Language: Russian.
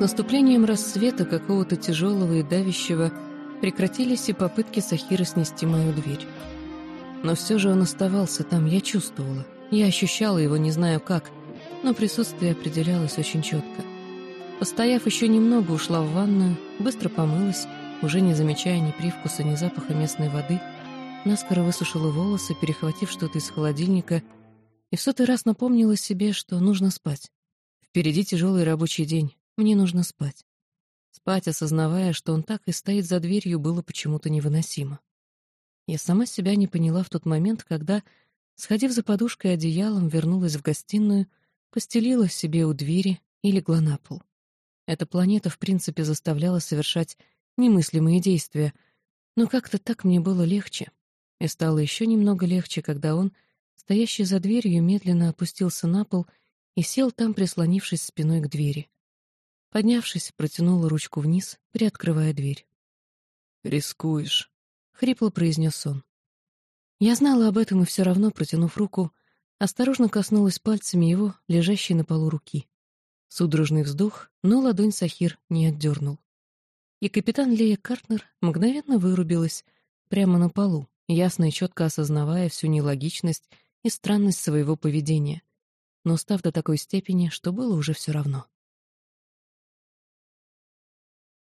Наступлением рассвета какого-то тяжелого и давящего прекратились и попытки Сахира снести мою дверь. Но все же он оставался там, я чувствовала. Я ощущала его, не знаю как, но присутствие определялось очень четко. Постояв еще немного, ушла в ванную, быстро помылась, уже не замечая ни привкуса, ни запаха местной воды, наскоро высушила волосы, перехватив что-то из холодильника, и в сотый раз напомнила себе, что нужно спать. Впереди тяжелый рабочий день, мне нужно спать. Спать, осознавая, что он так и стоит за дверью, было почему-то невыносимо. Я сама себя не поняла в тот момент, когда, сходив за подушкой и одеялом, вернулась в гостиную, постелила себе у двери и легла на пол. Эта планета, в принципе, заставляла совершать немыслимые действия, но как-то так мне было легче. И стало еще немного легче, когда он, стоящий за дверью, медленно опустился на пол и сел там, прислонившись спиной к двери. Поднявшись, протянула ручку вниз, приоткрывая дверь. «Рискуешь», — хрипло произнес он. Я знала об этом и все равно, протянув руку, осторожно коснулась пальцами его, лежащей на полу руки. Судорожный вздох, но ладонь Сахир не отдернул. И капитан Лея Картнер мгновенно вырубилась прямо на полу, ясно и четко осознавая всю нелогичность и странность своего поведения, но став до такой степени, что было уже все равно.